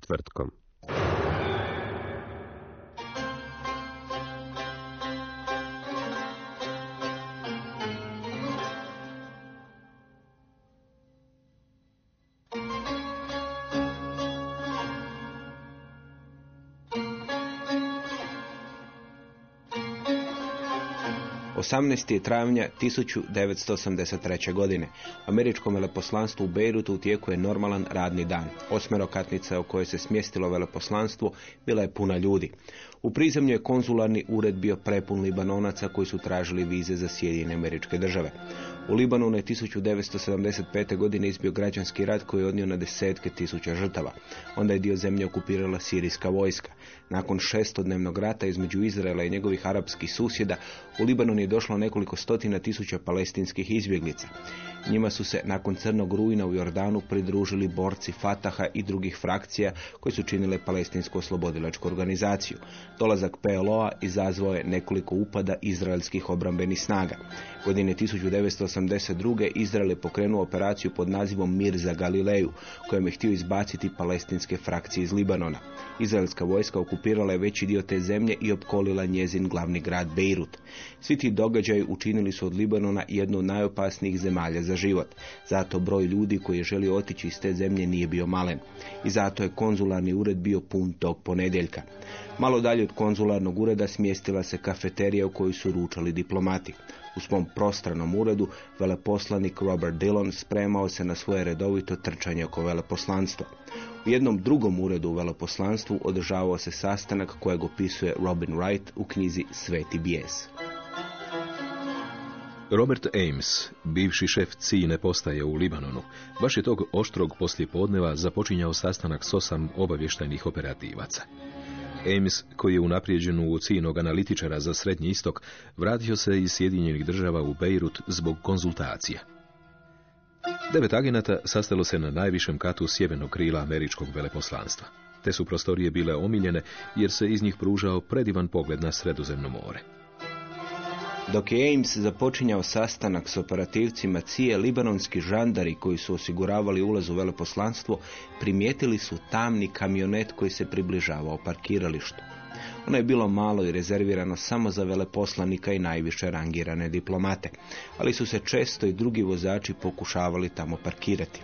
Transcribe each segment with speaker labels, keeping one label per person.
Speaker 1: Przećwertką. 18. travnja 1983. godine. U američkom veleposlanstvu u Beirutu utjekuje normalan radni dan. Osmerokatnica u kojoj se smjestilo veleposlanstvo bila je puna ljudi. U prizemlju je konzularni ured bio prepun Libanonaca koji su tražili vize za Sjedinjene američke države. U Libanonu je 1975. godine izbio građanski rat koji je odnio na desetke tisuća žrtava. Onda je dio zemlje okupirala sirijska vojska. Nakon šestodnevnog rata između Izraela i njegovih arapskih susjeda, u Libanon je došlo nekoliko stotina tisuća palestinskih izbjeglica. Njima su se nakon crnog rujna u Jordanu pridružili borci Fataha i drugih frakcija koji su činile palestinsku oslobodilačku organizaciju. Dolazak PLO-a izazvao je nekoliko upada izraelskih obrambenih snaga. Godine 1982. Izrael je pokrenuo operaciju pod nazivom Mir za Galileju, kojom je htio izbaciti palestinske frakcije iz Libanona. Izraelska vojska okupirala je veći dio te zemlje i opkolila njezin glavni grad Beirut. Svi ti događaji učinili su od Libanona jednu od najopasnijih zemalja za život. Zato broj ljudi koji je želio otići iz te zemlje nije bio malen. I zato je konzularni ured bio pun tog ponedjeljka. Malo dalje od konzularnog ureda smjestila se kafeterija u kojoj su ručali diplomati. U svom prostranom uredu veleposlanik Robert Dillon spremao se na svoje redovito trčanje oko veleposlanstva. U jednom drugom uredu u veleposlanstvu održavao se sastanak kojeg opisuje Robin Wright u knjizi Sveti bijes.
Speaker 2: Robert Ames, bivši šef ciljne postaje u Libanonu, baš je tog oštrog poslijepodneva započinjao sastanak s osam obavještajnih operativaca. Ames, koji je unaprijeđen u cijenog analitičara za Srednji istok, vratio se iz Sjedinjenih država u Beirut zbog konzultacija. Devet agenata sastalo se na najvišem katu sjevernog krila američkog veleposlanstva. Te su prostorije bile omiljene jer se iz njih pružao predivan pogled na sredozemno more.
Speaker 1: Dok je Ames započinjao sastanak s operativcima cije, libanonski žandari koji su osiguravali ulaz u veleposlanstvo primijetili su tamni kamionet koji se približavao parkiralištu. Ono je bilo malo i rezervirano samo za veleposlanika i najviše rangirane diplomate, ali su se često i drugi vozači pokušavali tamo parkirati.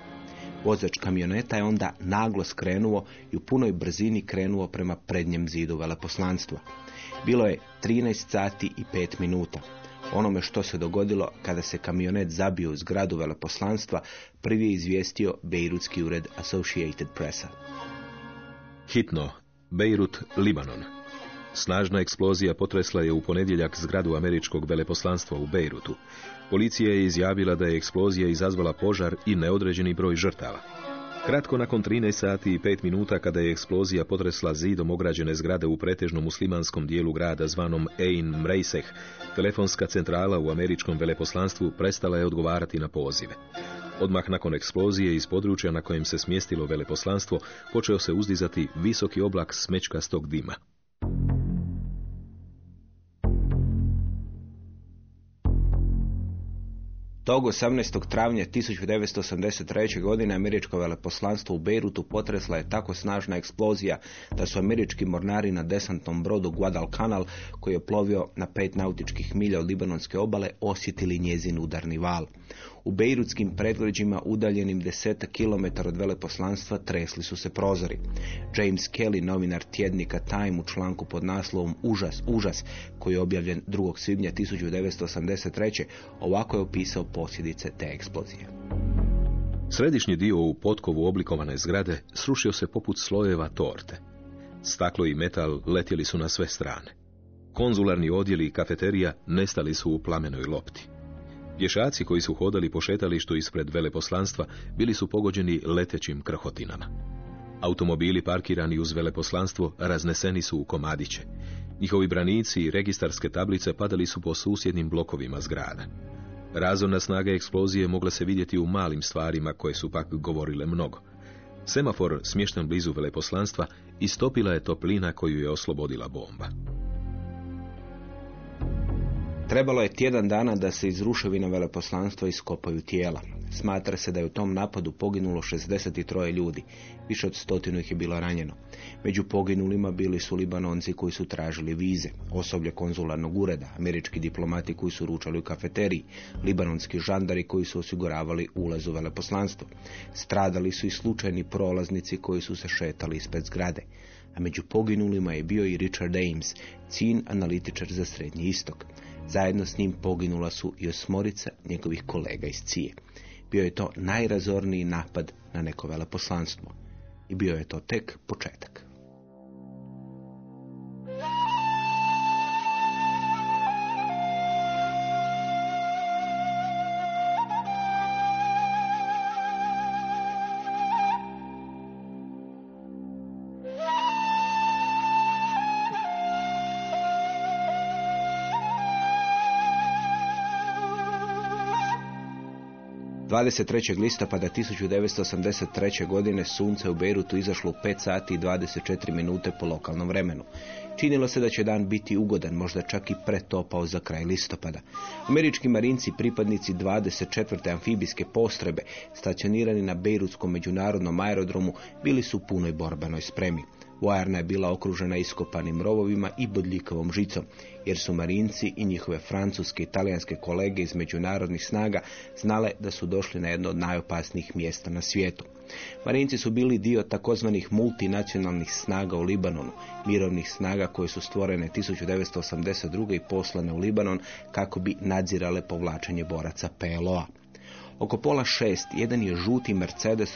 Speaker 1: Vozač kamioneta je onda naglo skrenuo i u punoj brzini krenuo prema prednjem zidu veleposlanstva. Bilo je 13 sati i 5 minuta. Onome što se dogodilo kada se kamionet zabio u zgradu veleposlanstva, prvi je izvijestio Beirutski ured Associated Pressa.
Speaker 2: Hitno, Beirut, Libanon. Snažna eksplozija potresla je u ponedjeljak zgradu američkog veleposlanstva u Beirutu. Policija je izjavila da je eksplozija izazvala požar i neodređeni broj žrtava. Kratko nakon 13 sati i 5 minuta kada je eksplozija potresla zidom ograđene zgrade u pretežno muslimanskom dijelu grada zvanom Ein Mreiseh, telefonska centrala u američkom veleposlanstvu prestala je odgovarati na pozive. Odmah nakon eksplozije iz područja na kojem se smjestilo veleposlanstvo počeo se uzdizati visoki oblak smećkastog dima.
Speaker 1: Tog 18. travnja 1983. godine američko veleposlanstvo u Beirutu potresla je tako snažna eksplozija da su američki mornari na desantnom brodu Guadalcanal koji je plovio na pet nautičkih milja od libanonske obale osjetili njezin udarni val. U bejrutskim predgrađima udaljenim deseta kilometara od veleposlanstva tresli su se prozori. James Kelly, novinar tjednika Time u članku pod naslovom Užas, užas, koji je objavljen 2. svibnja 1983. ovako je opisao posljedice te eksplozije.
Speaker 2: Središnji dio u potkovu oblikovane zgrade srušio se poput slojeva torte. Staklo i metal letjeli su na sve strane. Konzularni odjeli i kafeterija nestali su u plamenoj lopti. Pješaci koji su hodali po šetalištu ispred veleposlanstva bili su pogođeni letećim krhotinama. Automobili parkirani uz veleposlanstvo razneseni su u komadiće. Njihovi branici i registarske tablice padali su po susjednim blokovima zgrada. Razorna snaga eksplozije mogla se vidjeti u malim stvarima koje su pak govorile mnogo. Semafor smješten blizu veleposlanstva istopila je toplina koju je oslobodila bomba.
Speaker 1: Trebalo je tjedan dana da se iz ruševina veleposlanstva iskopaju tijela. Smatra se da je u tom napadu poginulo 63 ljudi, više od stotinu ih je bilo ranjeno. Među poginulima bili su libanonci koji su tražili vize, osoblje konzularnog ureda, američki diplomati koji su ručali u kafeteriji, libanonski žandari koji su osiguravali ulaz u veleposlanstvo. Stradali su i slučajni prolaznici koji su se šetali ispred zgrade a među poginulima je bio i Richard Ames, cin analitičar za Srednji istok. Zajedno s njim poginula su i osmorica njegovih kolega iz Cije. Bio je to najrazorniji napad na neko veleposlanstvo. I bio je to tek početak. 23. listopada 1983. godine sunce u Beirutu izašlo u 5 sati i 24 minute po lokalnom vremenu. Činilo se da će dan biti ugodan, možda čak i pretopao za kraj listopada. Američki marinci, pripadnici 24. amfibijske postrebe, stacionirani na Beirutskom međunarodnom aerodromu, bili su u punoj borbenoj spremi. Vojarna je bila okružena iskopanim rovovima i bodljikavom žicom, jer su marinci i njihove francuske i talijanske kolege iz međunarodnih snaga znale da su došli na jedno od najopasnijih mjesta na svijetu. Marinci su bili dio takozvanih multinacionalnih snaga u Libanonu, mirovnih snaga koje su stvorene 1982. i poslane u Libanon kako bi nadzirale povlačenje boraca PLO-a. Oko pola šest, jedan je žuti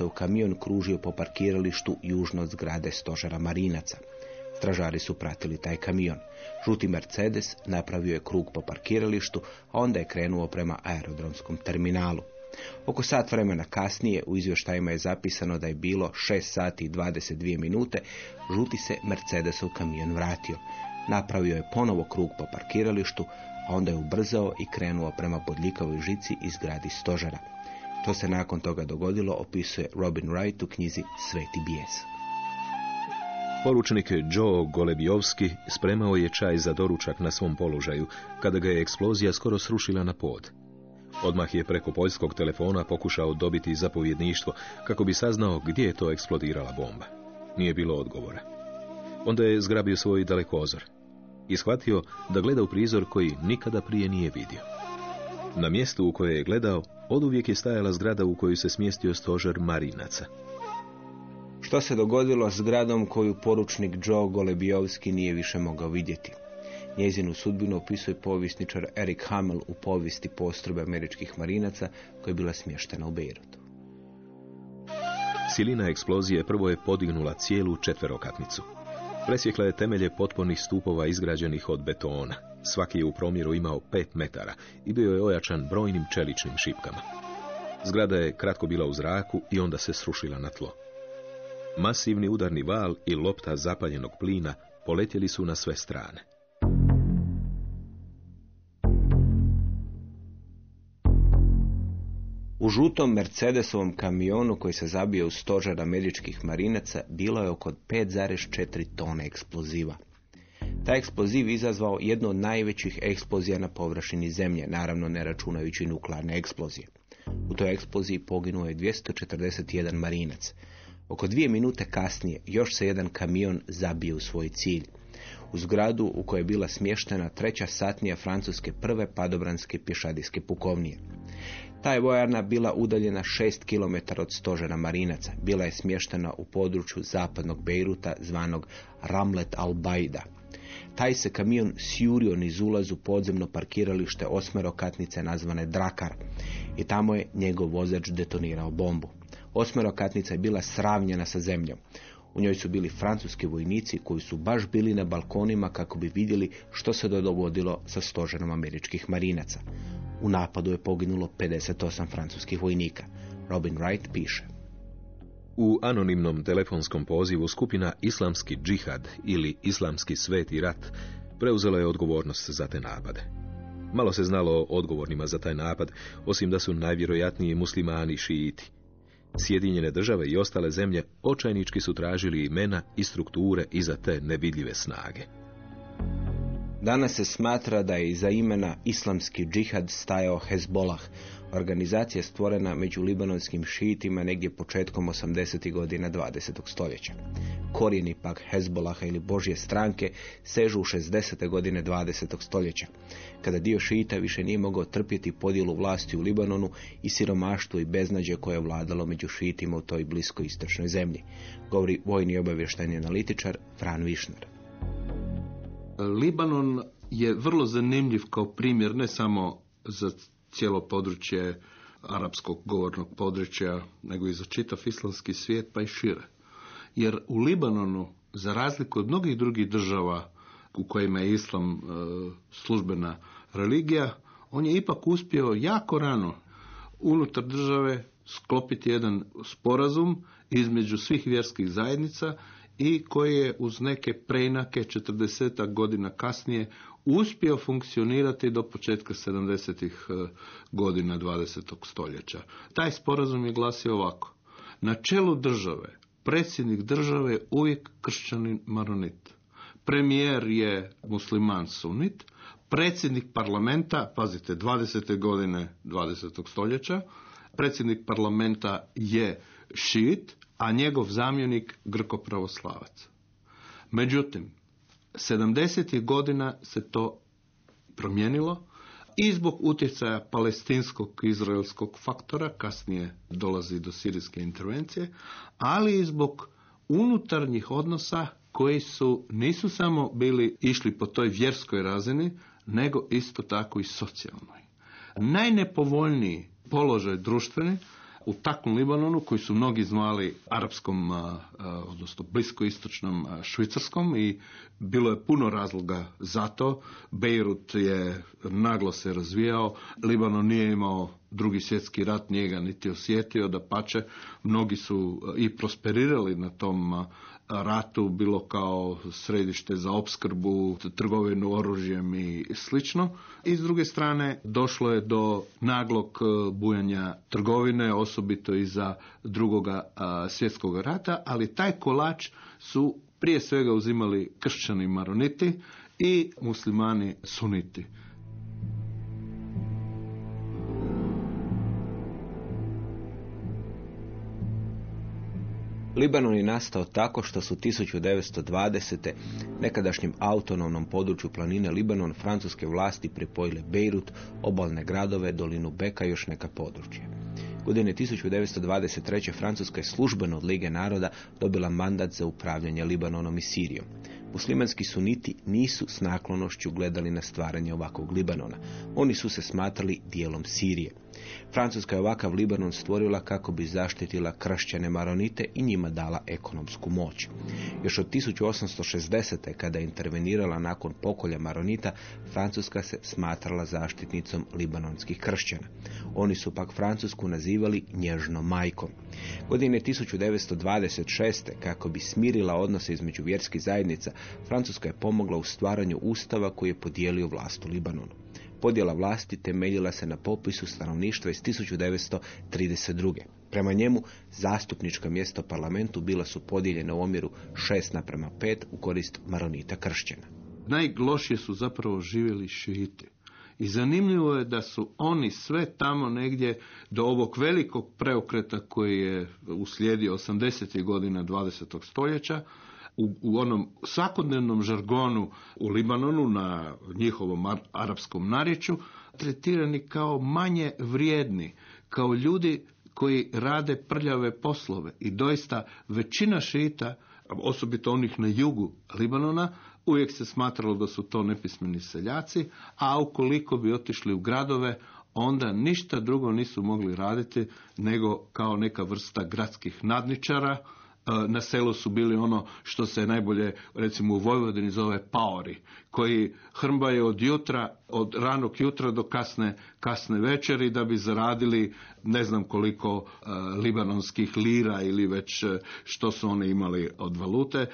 Speaker 1: u kamion kružio po parkiralištu južno od zgrade stožera Marinaca. Stražari su pratili taj kamion. Žuti Mercedes napravio je krug po parkiralištu, a onda je krenuo prema aerodromskom terminalu. Oko sat vremena kasnije u izvještajima je zapisano da je bilo 6 sati i 22 minute, žuti se Mercedesov kamion vratio. Napravio je ponovo krug po parkiralištu, a onda je ubrzao i krenuo prema podljikovoj žici iz zgradi stožera. To se nakon toga dogodilo, opisuje Robin Wright u knjizi Sveti bijes.
Speaker 2: Poručnik Joe Golebjovski spremao je čaj za doručak na svom položaju, kada ga je eksplozija skoro srušila na pod. Odmah je preko poljskog telefona pokušao dobiti zapovjedništvo kako bi saznao gdje je to eksplodirala bomba. Nije bilo odgovora. Onda je zgrabio svoj dalekozor i shvatio da gleda u prizor koji nikada prije nije vidio. Na mjestu u koje je gledao, oduvijek je stajala zgrada u kojoj se smjestio stožer Marinaca.
Speaker 1: Što se dogodilo s zgradom koju poručnik Joe Golebijovski nije više mogao vidjeti? Njezinu sudbinu opisuje povjesničar Eric Hamel u povijesti postrojbe američkih marinaca koja je bila smještena u Beirutu.
Speaker 2: Silina eksplozije prvo je podignula cijelu četverokatnicu. Presjekla je temelje potpornih stupova izgrađenih od betona. Svaki je u promjeru imao pet metara i bio je ojačan brojnim čeličnim šipkama. Zgrada je kratko bila u zraku i onda se srušila na tlo. Masivni udarni val i lopta zapaljenog plina poletjeli su na sve strane.
Speaker 1: U žutom Mercedesovom kamionu koji se zabio u stožar američkih marinaca bilo je oko 5,4 tone eksploziva. Taj eksploziv izazvao jednu od najvećih eksplozija na površini zemlje, naravno ne računajući nuklearne eksplozije. U toj eksploziji poginuo je 241 marinac. Oko dvije minute kasnije još se jedan kamion zabio u svoj cilj. u zgradu u kojoj je bila smještena treća satnija francuske prve padobranske pješadijske pukovnije. Ta je vojarna bila udaljena 6 km od stožera marinaca. Bila je smještena u području zapadnog Beiruta zvanog Ramlet al-Baida. Taj se kamion sjurio niz ulaz u podzemno parkiralište osmerokatnice nazvane Drakar i tamo je njegov vozač detonirao bombu. Osmerokatnica je bila sravnjena sa zemljom. U njoj su bili francuski vojnici koji su baš bili na balkonima kako bi vidjeli što se dogodilo sa stožerom američkih marinaca. U napadu je poginulo 58 francuskih vojnika. Robin Wright piše.
Speaker 2: U anonimnom telefonskom pozivu skupina Islamski džihad ili Islamski sveti rat preuzela je odgovornost za te napade. Malo se znalo o odgovornima za taj napad, osim da su najvjerojatniji muslimani šiiti. Sjedinjene države i ostale zemlje očajnički su tražili imena i strukture iza te nevidljive snage.
Speaker 1: Danas se smatra da je iza imena islamski džihad stajao Hezbolah, organizacija stvorena među libanonskim šiitima negdje početkom 80. godina 20. stoljeća. Korijeni pak Hezbolaha ili Božje stranke sežu u 60. godine 20. stoljeća, kada dio šiita više nije mogao trpjeti podjelu vlasti u Libanonu i siromaštvo i beznađe koje je vladalo među šiitima u toj bliskoj istočnoj zemlji, govori vojni obavještajni analitičar Fran Višnar.
Speaker 3: Libanon je vrlo zanimljiv kao primjer ne samo za cijelo područje arapskog govornog područja, nego i za čitav islamski svijet, pa i šire. Jer u Libanonu, za razliku od mnogih drugih država u kojima je islam e, službena religija, on je ipak uspio jako rano unutar države sklopiti jedan sporazum između svih vjerskih zajednica i koji je uz neke preinake 40 godina kasnije uspio funkcionirati do početka 70. Eh, godina 20. stoljeća. Taj sporazum je glasio ovako. Na čelu države, predsjednik države je uvijek kršćanin maronit. Premijer je musliman sunit, predsjednik parlamenta, pazite, 20. godine 20. stoljeća, predsjednik parlamenta je šit, a njegov zamjenik grko-pravoslavac. Međutim, 70. godina se to promijenilo i zbog utjecaja palestinskog izraelskog faktora, kasnije dolazi do sirijske intervencije, ali i zbog unutarnjih odnosa koji su nisu samo bili išli po toj vjerskoj razini, nego isto tako i socijalnoj. Najnepovoljniji položaj društveni u takvom Libanonu koji su mnogi zvali arapskom, odnosno bliskoistočnom švicarskom i bilo je puno razloga za to. Beirut je naglo se razvijao, Libanon nije imao drugi svjetski rat, njega niti osjetio, da pače, mnogi su i prosperirali na tom ratu bilo kao središte za opskrbu, trgovinu oružjem i slično. I s druge strane došlo je do naglog e, bujanja trgovine, osobito iza drugoga svjetskog rata, ali taj kolač su prije svega uzimali kršćani maroniti i muslimani suniti.
Speaker 1: Libanon je nastao tako što su 1920. nekadašnjem autonomnom području planine Libanon francuske vlasti pripojile Bejrut, obalne gradove, dolinu Beka i još neka područja. Godine 1923. Francuska je službeno od Lige naroda dobila mandat za upravljanje Libanonom i Sirijom. Muslimanski suniti nisu s naklonošću gledali na stvaranje ovakvog Libanona. Oni su se smatrali dijelom Sirije. Francuska je ovakav Libanon stvorila kako bi zaštitila kršćane maronite i njima dala ekonomsku moć. Još od 1860. kada je intervenirala nakon pokolja maronita, Francuska se smatrala zaštitnicom libanonskih kršćana. Oni su pak Francusku nazivali nježnom majkom. Godine 1926. kako bi smirila odnose između vjerskih zajednica, Francuska je pomogla u stvaranju ustava koji je podijelio vlast u Libanonu. Podjela vlasti temeljila se na popisu stanovništva iz 1932. Prema njemu, zastupnička mjesta u parlamentu bila su podijeljena u omjeru 6 naprema 5 u korist maronita kršćana.
Speaker 3: Najlošije su zapravo živjeli šiti. I zanimljivo je da su oni sve tamo negdje do ovog velikog preokreta koji je uslijedio 80. godina 20. stoljeća u, u onom svakodnevnom žargonu u Libanonu na njihovom ar- arapskom narječju tretirani kao manje vrijedni, kao ljudi koji rade prljave poslove. I doista većina šita, osobito onih na jugu Libanona, uvijek se smatralo da su to nepismeni seljaci, a ukoliko bi otišli u gradove, onda ništa drugo nisu mogli raditi nego kao neka vrsta gradskih nadničara, na selu su bili ono što se najbolje recimo u Vojvodini zove paori, koji hrmbaju od jutra, od ranog jutra do kasne, kasne večeri da bi zaradili ne znam koliko e, libanonskih lira ili već e, što su oni imali od valute.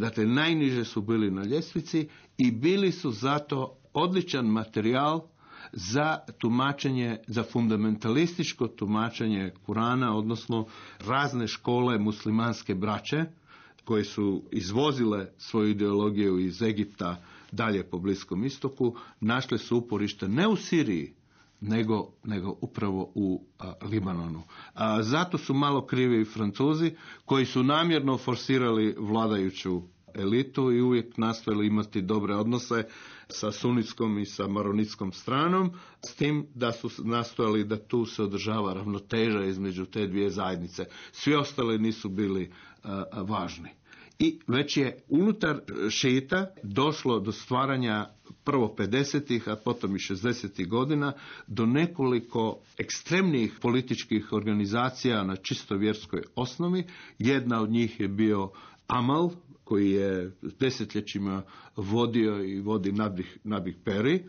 Speaker 3: Dakle, najniže su bili na ljestvici i bili su zato odličan materijal za tumačenje, za fundamentalističko tumačenje Kurana, odnosno razne škole muslimanske braće koje su izvozile svoju ideologiju iz Egipta dalje po Bliskom istoku, našle su uporište ne u Siriji, nego, nego upravo u a, Libanonu. A, zato su malo krivi i Francuzi koji su namjerno forsirali vladajuću elitu i uvijek nastojali imati dobre odnose sa sunitskom i sa maronitskom stranom, s tim da su nastojali da tu se održava ravnoteža između te dvije zajednice. Svi ostali nisu bili važni. I već je unutar šita došlo do stvaranja prvo 50. a potom i 60. godina do nekoliko ekstremnijih političkih organizacija na čisto vjerskoj osnovi. Jedna od njih je bio Amal, koji je desetljećima vodio i vodi Nabih, Nabih Peri.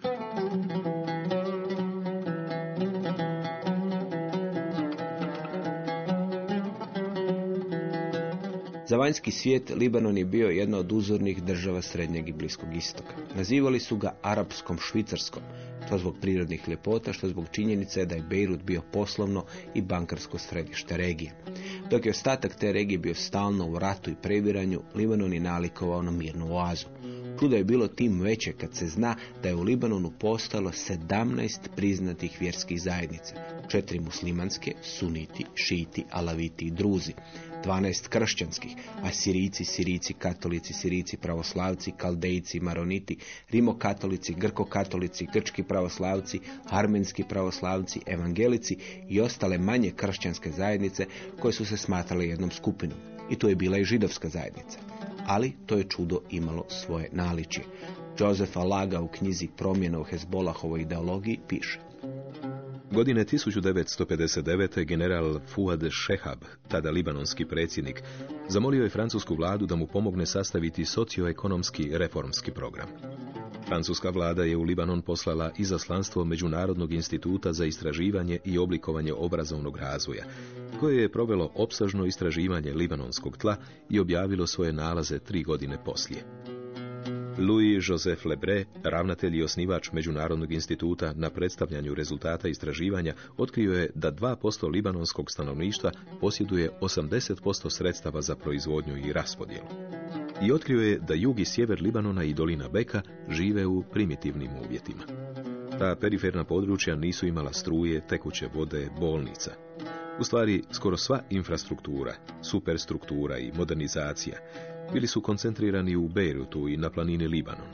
Speaker 1: Za vanjski svijet Libanon je bio jedna od uzornih država Srednjeg i Bliskog istoka. Nazivali su ga Arapskom Švicarskom, što zbog prirodnih ljepota, što zbog činjenice da je Bejrut bio poslovno i bankarsko središte regije. Dok je ostatak te regije bio stalno u ratu i previranju, Libanon je nalikovao na mirnu oazu. Čudo je bilo tim veće kad se zna da je u Libanonu postalo 17 priznatih vjerskih zajednica. Četiri muslimanske, suniti, šiti, alaviti i druzi. 12 kršćanskih, a Sirijci, Sirijci, katolici, Sirijci, pravoslavci, kaldejci, maroniti, rimokatolici, grkokatolici, grčki pravoslavci, armenski pravoslavci, evangelici i ostale manje kršćanske zajednice koje su se smatrale jednom skupinom. I tu je bila i židovska zajednica. Ali to je čudo imalo svoje naličje. Josefa Laga u knjizi Promjena u Hezbolahovoj ideologiji piše.
Speaker 2: Godine 1959. general Fuad Shehab, tada libanonski predsjednik, zamolio je francusku vladu da mu pomogne sastaviti socioekonomski reformski program. Francuska vlada je u Libanon poslala izaslanstvo Međunarodnog instituta za istraživanje i oblikovanje obrazovnog razvoja, koje je provelo opsažno istraživanje libanonskog tla i objavilo svoje nalaze tri godine poslije. Louis-Joseph Lebre, ravnatelj i osnivač Međunarodnog instituta na predstavljanju rezultata istraživanja, otkrio je da 2% libanonskog stanovništva posjeduje 80% sredstava za proizvodnju i raspodjelu. I otkrio je da jug i sjever Libanona i dolina Beka žive u primitivnim uvjetima. Ta periferna područja nisu imala struje, tekuće vode, bolnica. U stvari, skoro sva infrastruktura, superstruktura i modernizacija bili su koncentrirani u Beirutu i na planini Libanon.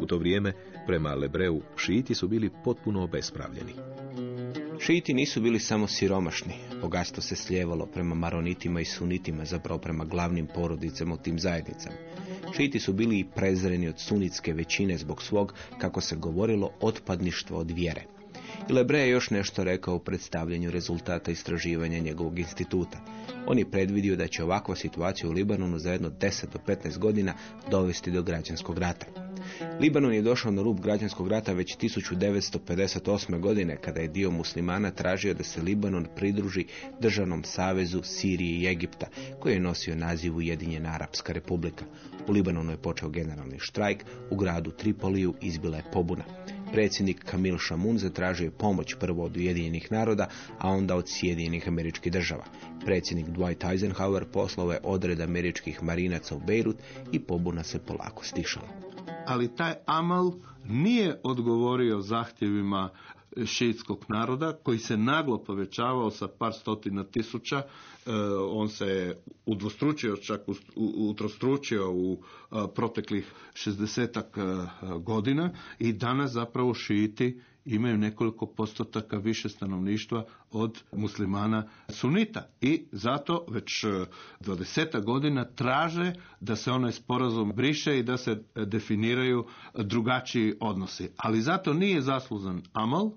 Speaker 2: U to vrijeme, prema Lebreu, šiti su bili potpuno obespravljeni.
Speaker 1: Šiti nisu bili samo siromašni, bogatstvo se slijevalo prema maronitima i sunitima, zapravo prema glavnim porodicama u tim zajednicama. Šiti su bili i prezreni od sunitske većine zbog svog, kako se govorilo, otpadništva od vjere. I Lebre je još nešto rekao u predstavljanju rezultata istraživanja njegovog instituta. On je predvidio da će ovakva situacija u Libanonu za jedno 10 do 15 godina dovesti do građanskog rata. Libanon je došao na rub građanskog rata već 1958. godine kada je dio muslimana tražio da se Libanon pridruži državnom savezu Sirije i Egipta koji je nosio naziv Ujedinjena Arapska republika. U Libanonu je počeo generalni štrajk, u gradu Tripoliju izbila je pobuna. Predsjednik Kamil Šamun zatražio je pomoć prvo od Ujedinjenih naroda, a onda od Sjedinjenih američkih država. Predsjednik Dwight Eisenhower poslao je odred američkih marinaca u Beirut i pobuna se polako stišala.
Speaker 3: Ali taj Amal nije odgovorio zahtjevima šiitskog naroda koji se naglo povećavao sa par stotina tisuća. E, on se udvostručio, čak utrostručio u proteklih šestdesetak godina i danas zapravo šiti imaju nekoliko postotaka više stanovništva od muslimana sunita i zato već 20 e, godina traže da se onaj sporazum briše i da se definiraju drugačiji odnosi. Ali zato nije zasluzan Amal,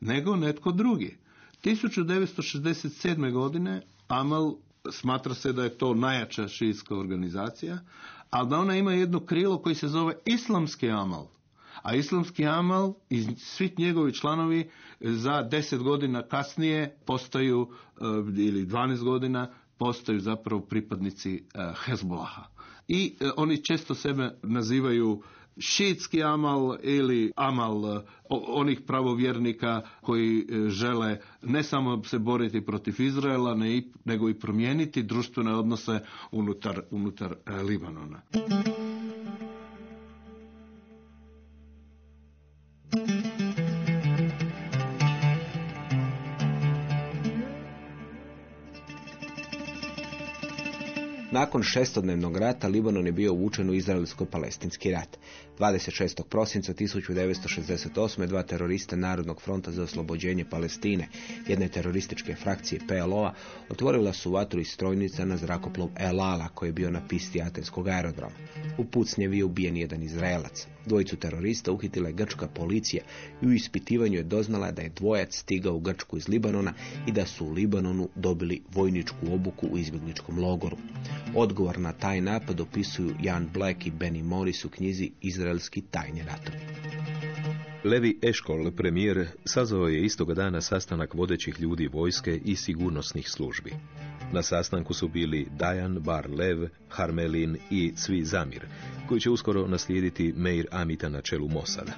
Speaker 3: nego netko drugi. 1967. godine Amal smatra se da je to najjača šijska organizacija, ali da ona ima jedno krilo koji se zove Islamski Amal – a islamski amal i svi njegovi članovi za deset godina kasnije postaju eh, ili 12 godina postaju zapravo pripadnici eh, Hezbolaha. I oni često sebe nazivaju šiitski amal ili amal onih pravovjernika koji žele ne samo se boriti protiv Izraela, nego i promijeniti društvene odnose unutar, unutar Libanona.
Speaker 1: Nakon šestodnevnog rata Libanon je bio uvučen u izraelsko-palestinski rat. 26. prosinca 1968. dva terorista Narodnog fronta za oslobođenje Palestine, jedne terorističke frakcije PLO-a, otvorila su vatru iz strojnica na zrakoplov Elala koji je bio na pisti Atenskog aerodroma. U pucnjevi je ubijen jedan Izraelac. Dvojicu terorista uhitila je grčka policija i u ispitivanju je doznala da je dvojac stigao u Grčku iz Libanona i da su u Libanonu dobili vojničku obuku u izbjegličkom logoru. Odgovor na taj napad opisuju Jan Black i Benny Morris u knjizi Izraelski tajni ratovi.
Speaker 2: Levi Eškol, premijer, sazvao je istoga dana sastanak vodećih ljudi vojske i sigurnosnih službi. Na sastanku su bili Dajan Bar Lev, Harmelin i Cvi Zamir, koji će uskoro naslijediti Meir Amita na čelu Mosada.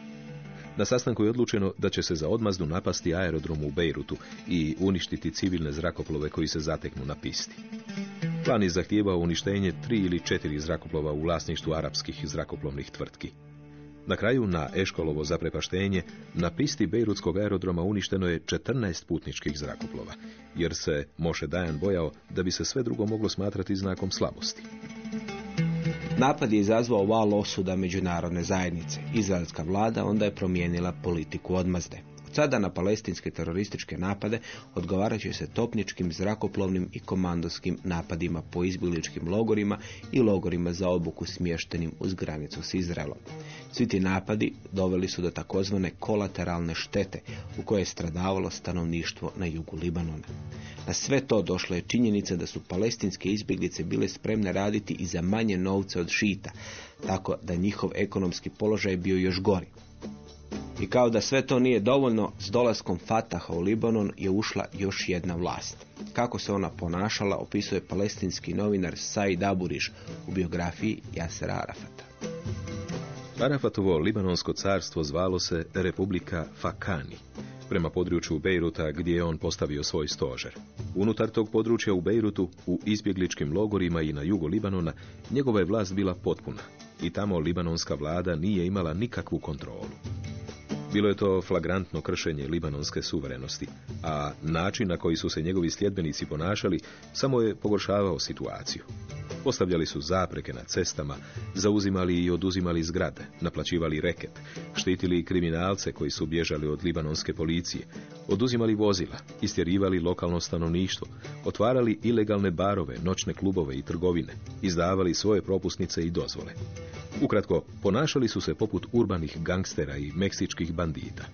Speaker 2: Na sastanku je odlučeno da će se za odmazdu napasti aerodrom u Bejrutu i uništiti civilne zrakoplove koji se zateknu na pisti. Plan je zahtijevao uništenje tri ili četiri zrakoplova u vlasništvu arapskih zrakoplovnih tvrtki. Na kraju, na Eškolovo zaprepaštenje, na pisti Bejrutskog aerodroma uništeno je 14 putničkih zrakoplova, jer se Moše Dajan bojao da bi se sve drugo moglo smatrati znakom slabosti.
Speaker 1: Napad je izazvao val osuda međunarodne zajednice. Izraelska vlada onda je promijenila politiku odmazde. Sada na palestinske terorističke napade odgovarat se topničkim, zrakoplovnim i komandoskim napadima po izbjegličkim logorima i logorima za obuku smještenim uz granicu s Izraelom. Svi ti napadi doveli su do takozvane kolateralne štete u koje je stradavalo stanovništvo na jugu Libanona. Na sve to došlo je činjenica da su palestinske izbjeglice bile spremne raditi i za manje novce od šita, tako da njihov ekonomski položaj bio još gori. I kao da sve to nije dovoljno, s dolaskom Fataha u Libanon je ušla još jedna vlast. Kako se ona ponašala opisuje palestinski novinar Said Aburiš u biografiji Jasera Arafata.
Speaker 2: Arafatovo libanonsko carstvo zvalo se Republika Fakani, prema području Bejruta gdje je on postavio svoj stožer. Unutar tog područja u Bejrutu, u izbjegličkim logorima i na jugu Libanona, njegova je vlast bila potpuna i tamo libanonska vlada nije imala nikakvu kontrolu. Bilo je to flagrantno kršenje libanonske suverenosti, a način na koji su se njegovi sljedbenici ponašali samo je pogoršavao situaciju. Postavljali su zapreke na cestama, zauzimali i oduzimali zgrade, naplaćivali reket, štitili kriminalce koji su bježali od libanonske policije, oduzimali vozila, istjerivali lokalno stanovništvo, otvarali ilegalne barove, noćne klubove i trgovine, izdavali svoje propusnice i dozvole. Ukratko, ponašali su se poput urbanih gangstera i meksičkih bandita.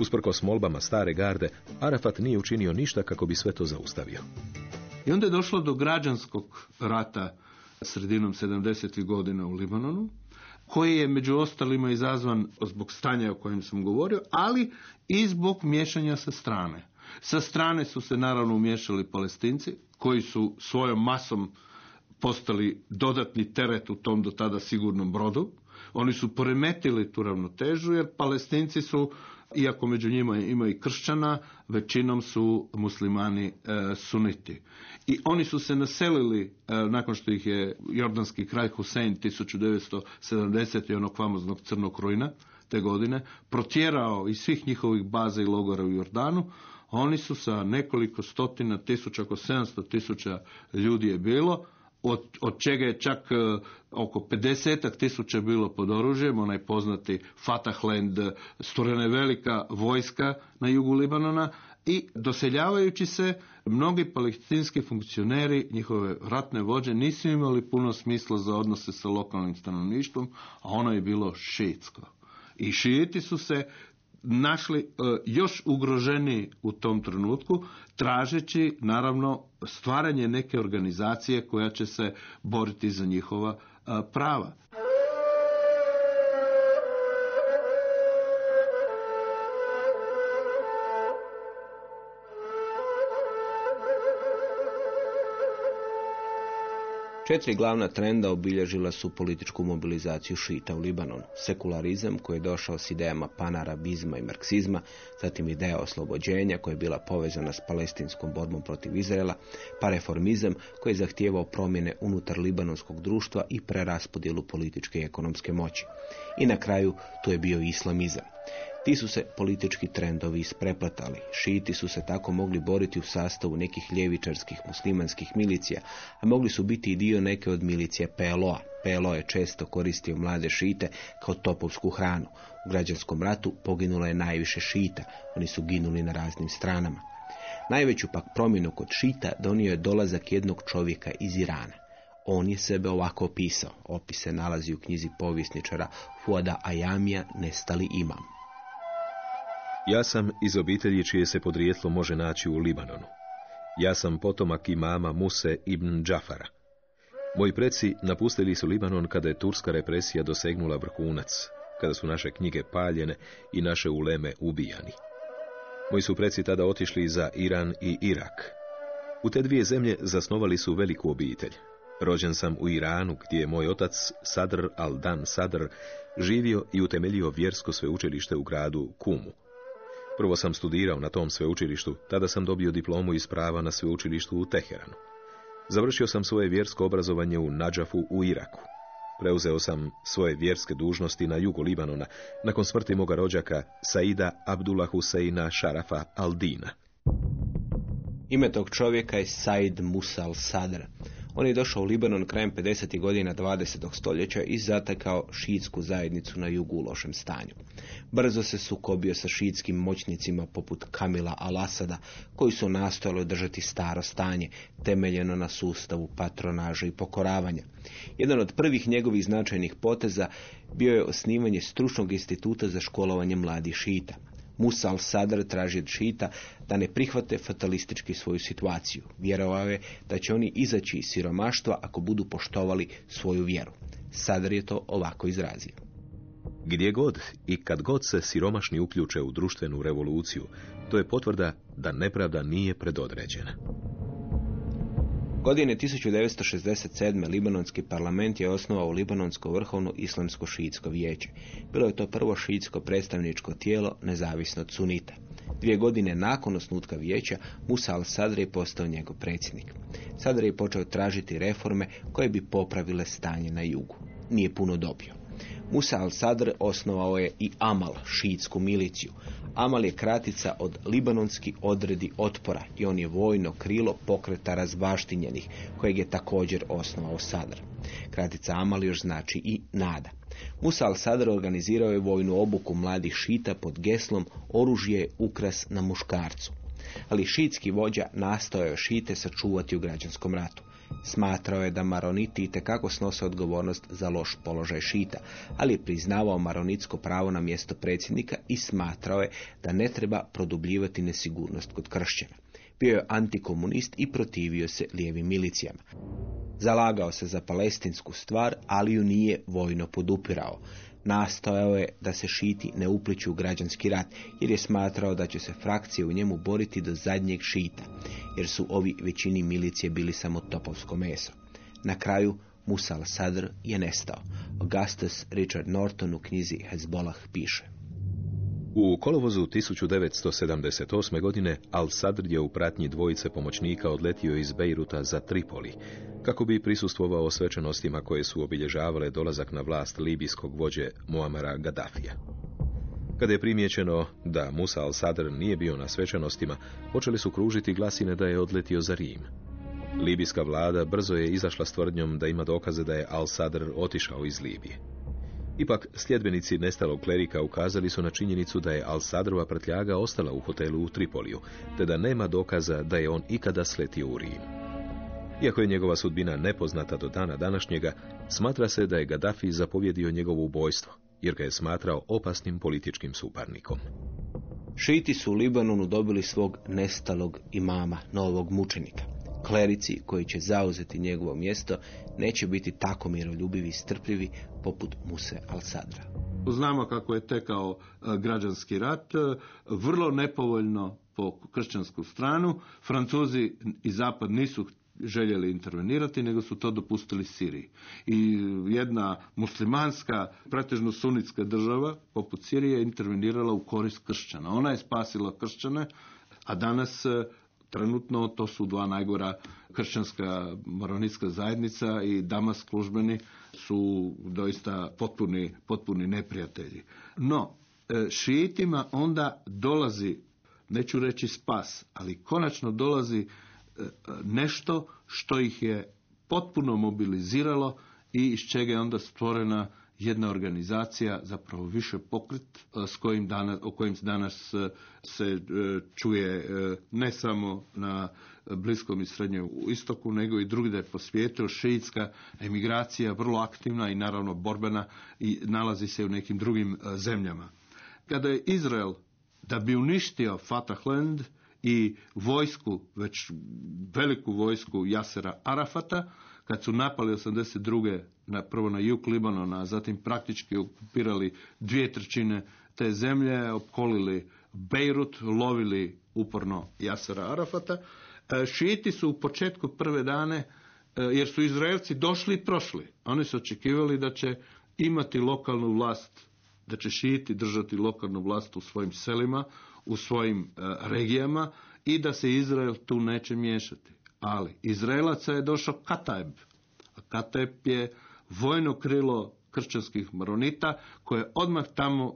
Speaker 2: Usprkos molbama stare garde, Arafat nije učinio ništa kako bi sve to zaustavio.
Speaker 3: I onda je došlo do građanskog rata sredinom 70. godina u Libanonu, koji je među ostalima izazvan zbog stanja o kojem sam govorio, ali i zbog miješanja sa strane. Sa strane su se naravno umiješali palestinci, koji su svojom masom postali dodatni teret u tom do tada sigurnom brodu. Oni su poremetili tu ravnotežu jer palestinci su, iako među njima ima i kršćana, većinom su muslimani e, suniti. I oni su se naselili e, nakon što ih je jordanski kraj Husein 1970. i onog famoznog crnog rujna te godine, protjerao iz svih njihovih baza i logora u Jordanu, oni su sa nekoliko stotina tisuća, oko 700 tisuća ljudi je bilo, od, od čega je čak e, oko 50 tisuća bilo pod oružjem, onaj poznati Fatahland, stvorena je velika vojska na jugu Libanona i doseljavajući se mnogi palestinski funkcioneri, njihove ratne vođe nisu imali puno smisla za odnose sa lokalnim stanovništvom, a ono je bilo šiitsko. I šijiti su se našli e, još ugroženiji u tom trenutku, tražeći naravno stvaranje neke organizacije koja će se boriti za njihova e, prava.
Speaker 1: Četiri glavna trenda obilježila su političku mobilizaciju šita u Libanonu. Sekularizam koji je došao s idejama panarabizma i marksizma, zatim ideja oslobođenja koja je bila povezana s palestinskom borbom protiv Izraela, pa reformizam koji je zahtijevao promjene unutar libanonskog društva i preraspodjelu političke i ekonomske moći. I na kraju tu je bio islamizam. Ti su se politički trendovi ispreplatali. Šiti su se tako mogli boriti u sastavu nekih ljevičarskih muslimanskih milicija, a mogli su biti i dio neke od milicije PLO-a. PLO je često koristio mlade šite kao topovsku hranu. U građanskom ratu poginulo je najviše šita, oni su ginuli na raznim stranama. Najveću pak promjenu kod šita donio je dolazak jednog čovjeka iz Irana. On je sebe ovako opisao. Opis se nalazi u knjizi povjesničara Fuada Ajamija Nestali imam.
Speaker 2: Ja sam iz obitelji čije se podrijetlo može naći u Libanonu. Ja sam potomak imama Muse ibn Džafara. Moji preci napustili su Libanon kada je turska represija dosegnula vrhunac, kada su naše knjige paljene i naše uleme ubijani. Moji su preci tada otišli za Iran i Irak. U te dvije zemlje zasnovali su veliku obitelj. Rođen sam u Iranu, gdje je moj otac Sadr al-Dan Sadr živio i utemeljio vjersko sveučilište u gradu Kumu. Prvo sam studirao na tom sveučilištu, tada sam dobio diplomu iz prava na sveučilištu u Teheranu. Završio sam svoje vjersko obrazovanje u Nadžafu u Iraku. Preuzeo sam svoje vjerske dužnosti na jugu Libanona nakon smrti moga rođaka Saida Abdullah Huseina Šarafa Aldina.
Speaker 1: Ime tog čovjeka je Said Musa al-Sadr. On je došao u Libanon krajem 50. godina 20. stoljeća i zatekao šiitsku zajednicu na jugu u lošem stanju. Brzo se sukobio sa šiitskim moćnicima poput Kamila al-Asada, koji su nastojali održati staro stanje, temeljeno na sustavu patronaža i pokoravanja. Jedan od prvih njegovih značajnih poteza bio je osnivanje stručnog instituta za školovanje mladih šita. Musa al-Sadr traži od šita da ne prihvate fatalistički svoju situaciju. Vjerovao je da će oni izaći iz siromaštva ako budu poštovali svoju vjeru. Sadr je to ovako izrazio.
Speaker 2: Gdje god i kad god se siromašni uključe u društvenu revoluciju, to je potvrda da nepravda nije predodređena.
Speaker 1: Godine 1967. Libanonski parlament je osnovao Libanonsko vrhovno islamsko šiitsko vijeće. Bilo je to prvo šiitsko predstavničko tijelo nezavisno od sunita. Dvije godine nakon osnutka vijeća Musa al-Sadr je postao njegov predsjednik. Sadr je počeo tražiti reforme koje bi popravile stanje na jugu. Nije puno dobio. Musa al-Sadr osnovao je i Amal, šiitsku miliciju. Amal je kratica od libanonski odredi otpora i on je vojno krilo pokreta razbaštinjenih, kojeg je također osnovao Sadr. Kratica Amal još znači i nada. Musa al-Sadr organizirao je vojnu obuku mladih šita pod geslom oružje je ukras na muškarcu. Ali šitski vođa nastojao šite sačuvati u građanskom ratu. Smatrao je da maroniti i tekako snose odgovornost za loš položaj šita, ali je priznavao maronitsko pravo na mjesto predsjednika i smatrao je da ne treba produbljivati nesigurnost kod kršćana. Bio je antikomunist i protivio se lijevim milicijama. Zalagao se za palestinsku stvar, ali ju nije vojno podupirao. Nastojao je da se šiti ne upliču u građanski rat, jer je smatrao da će se frakcije u njemu boriti do zadnjeg šita, jer su ovi većini milicije bili samo topovsko meso. Na kraju Musa al-Sadr je nestao. Augustus Richard Norton u knjizi Hezbollah piše.
Speaker 2: U kolovozu 1978. godine Al-Sadr je u pratnji dvojice pomoćnika odletio iz Bejruta za Tripoli, kako bi prisustvovao svečanostima koje su obilježavale dolazak na vlast libijskog vođe Muamara Gaddafija. Kada je primjećeno da Musa al-Sadr nije bio na svečanostima, počeli su kružiti glasine da je odletio za Rim. Libijska vlada brzo je izašla s tvrdnjom da ima dokaze da je al-Sadr otišao iz Libije. Ipak, sljedbenici nestalog klerika ukazali su na činjenicu da je al-Sadrova prtljaga ostala u hotelu u Tripoliju, te da nema dokaza da je on ikada sletio u Rim. Iako je njegova sudbina nepoznata do dana današnjega, smatra se da je Gaddafi zapovjedio njegovo ubojstvo, jer ga je smatrao opasnim političkim suparnikom.
Speaker 1: Šiti su u Libanonu dobili svog nestalog imama, novog mučenika. Klerici koji će zauzeti njegovo mjesto neće biti tako miroljubivi i strpljivi poput Muse al-Sadra.
Speaker 3: Znamo kako je tekao e, građanski rat, e, vrlo nepovoljno po kršćansku stranu. Francuzi i Zapad nisu željeli intervenirati, nego su to dopustili Siriji. I jedna muslimanska, pretežno sunitska država, poput Sirije, je intervenirala u korist kršćana. Ona je spasila kršćane, a danas e, trenutno to su dva najgora kršćanska maronitska zajednica i damas službeni su doista potpuni, potpuni neprijatelji. No, e, šiitima onda dolazi, neću reći spas, ali konačno dolazi nešto što ih je potpuno mobiliziralo i iz čega je onda stvorena jedna organizacija, zapravo više pokret e, s kojim danas, o kojim danas e, se e, čuje ne samo na Bliskom i Srednjem istoku, nego i drugdje po svijetu. Šiitska emigracija vrlo aktivna i naravno borbena i nalazi se u nekim drugim zemljama. Kada je Izrael da bi uništio Fatahland, i vojsku, već veliku vojsku Jasera Arafata, kad su napali 82. Na, prvo na jug Libanona, a zatim praktički okupirali dvije trećine te zemlje, opkolili Bejrut, lovili uporno Jasera Arafata. E, šiti su u početku prve dane, e, jer su Izraelci došli i prošli. Oni su očekivali da će imati lokalnu vlast, da će šiti držati lokalnu vlast u svojim selima, u svojim e, regijama i da se Izrael tu neće miješati. Ali Izraelaca je došao Kataeb. A Kataeb je vojno krilo kršćanskih maronita koje je odmah tamo